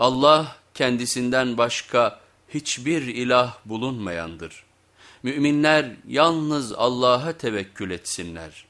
Allah kendisinden başka hiçbir ilah bulunmayandır. Müminler yalnız Allah'a tevekkül etsinler.''